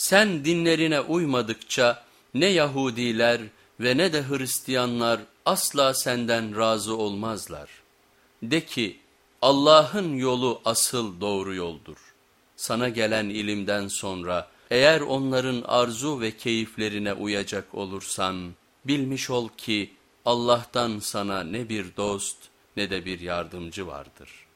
Sen dinlerine uymadıkça ne Yahudiler ve ne de Hristiyanlar asla senden razı olmazlar. De ki Allah'ın yolu asıl doğru yoldur. Sana gelen ilimden sonra eğer onların arzu ve keyiflerine uyacak olursan bilmiş ol ki Allah'tan sana ne bir dost ne de bir yardımcı vardır.''